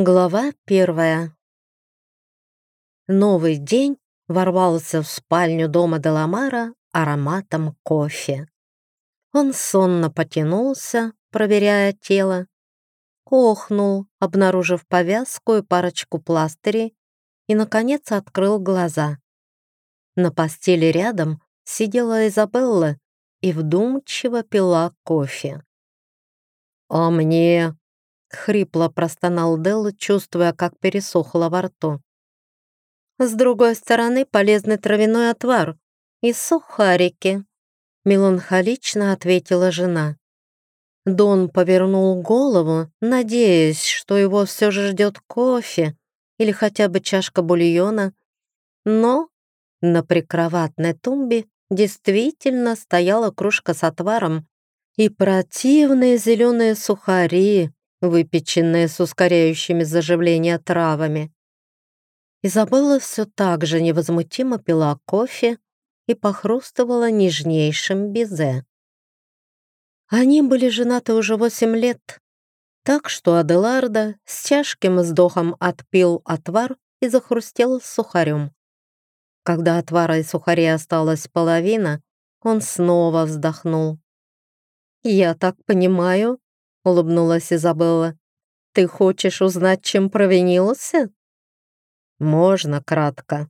Глава первая. Новый день ворвался в спальню дома Деламара ароматом кофе. Он сонно потянулся, проверяя тело, охнул, обнаружив повязку и парочку пластырей, и, наконец, открыл глаза. На постели рядом сидела Изабелла и вдумчиво пила кофе. «А мне Хрипло простонал Дел, чувствуя, как пересохло во рту. «С другой стороны, полезный травяной отвар и сухарики», меланхолично ответила жена. Дон повернул голову, надеясь, что его все же ждет кофе или хотя бы чашка бульона, но на прикроватной тумбе действительно стояла кружка с отваром и противные зеленые сухари, выпеченные с ускоряющими заживление травами. Изабелла все так же невозмутимо пила кофе и похрустывала нежнейшим безе. Они были женаты уже восемь лет, так что Аделарда с тяжким вздохом отпил отвар и захрустел сухарем. Когда отвара и сухарей осталась половина, он снова вздохнул. «Я так понимаю, — улыбнулась Изабелла. «Ты хочешь узнать, чем провинился?» «Можно кратко.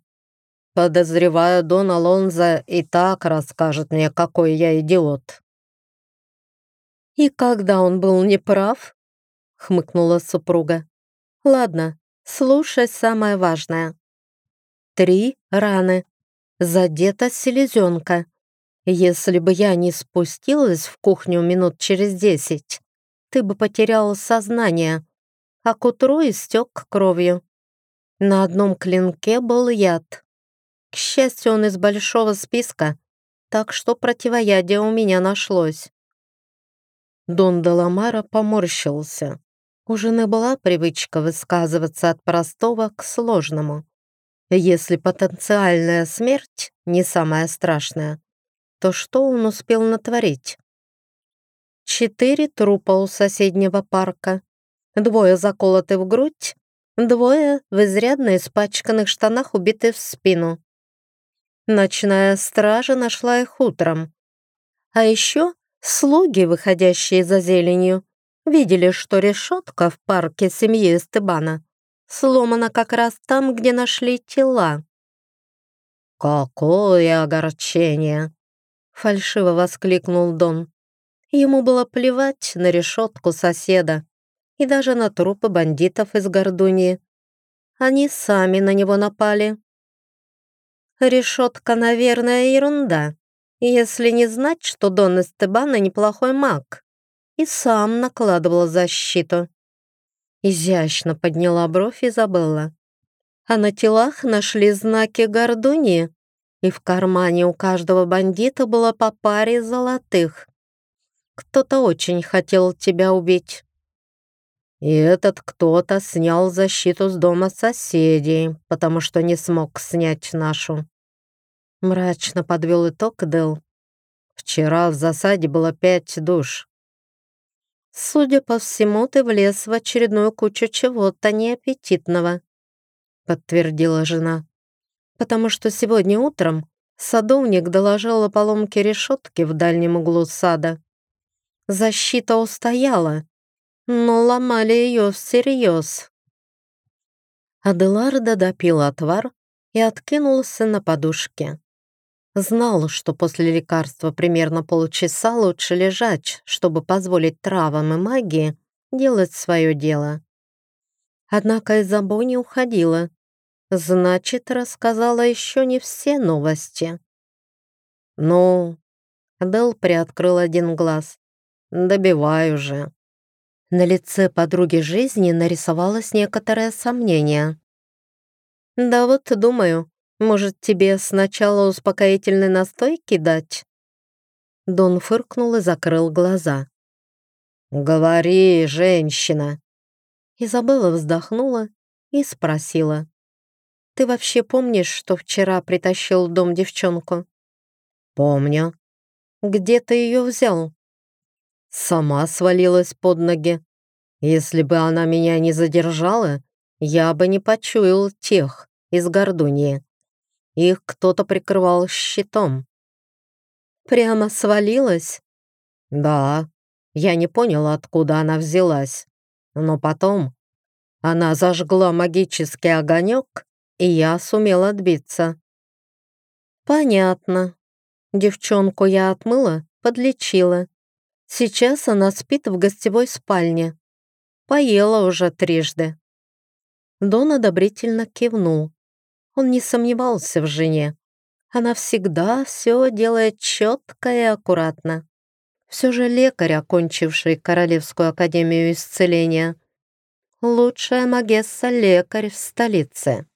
Подозреваю, Дон Алонзо и так расскажет мне, какой я идиот». «И когда он был неправ?» — хмыкнула супруга. «Ладно, слушай самое важное. Три раны. Задета селезенка. Если бы я не спустилась в кухню минут через десять, ты бы потерял сознание, а к утру истек кровью. На одном клинке был яд. К счастью, он из большого списка, так что противоядие у меня нашлось. Дон Деламара поморщился. У жены была привычка высказываться от простого к сложному. Если потенциальная смерть не самая страшная, то что он успел натворить? Четыре трупа у соседнего парка. Двое заколоты в грудь, двое в изрядно испачканных штанах убиты в спину. Ночная стража нашла их утром. А еще слуги, выходящие за зеленью, видели, что решетка в парке семьи Эстебана сломана как раз там, где нашли тела. «Какое огорчение!» — фальшиво воскликнул Дон. Ему было плевать на решетку соседа и даже на трупы бандитов из Гордуньи. Они сами на него напали. Решетка, наверное, ерунда, если не знать, что Дон Эстебана неплохой маг и сам накладывал защиту. Изящно подняла бровь Изабелла. А на телах нашли знаки Гордуньи, и в кармане у каждого бандита было по паре золотых. Кто-то очень хотел тебя убить. И этот кто-то снял защиту с дома соседей, потому что не смог снять нашу. Мрачно подвел итог Дэл. Вчера в засаде было пять душ. Судя по всему, ты влез в очередную кучу чего-то неаппетитного, подтвердила жена. Потому что сегодня утром садовник доложил о поломке решетки в дальнем углу сада. Защита устояла, но ломали ее всерьез. Аделарда допил отвар и откинулся на подушке. Знал, что после лекарства примерно полчаса лучше лежать, чтобы позволить травам и магии делать свое дело. Однако Изабо не уходила. Значит, рассказала еще не все новости. «Ну...» Адел приоткрыл один глаз. Добиваю же. На лице подруги жизни нарисовалось некоторое сомнение. «Да вот думаю, может, тебе сначала успокоительный настой кидать?» Дон фыркнул и закрыл глаза. «Говори, женщина!» Изабелла вздохнула и спросила. «Ты вообще помнишь, что вчера притащил в дом девчонку?» «Помню». «Где ты ее взял?» Сама свалилась под ноги. Если бы она меня не задержала, я бы не почуял тех из Гордуньи. Их кто-то прикрывал щитом. Прямо свалилась? Да, я не понял, откуда она взялась. Но потом она зажгла магический огонек, и я сумел отбиться. Понятно. Девчонку я отмыла, подлечила. Сейчас она спит в гостевой спальне. Поела уже трижды. Дон одобрительно кивнул. Он не сомневался в жене. Она всегда все делает четко и аккуратно. Все же лекарь, окончивший Королевскую академию исцеления. Лучшая магесса-лекарь в столице.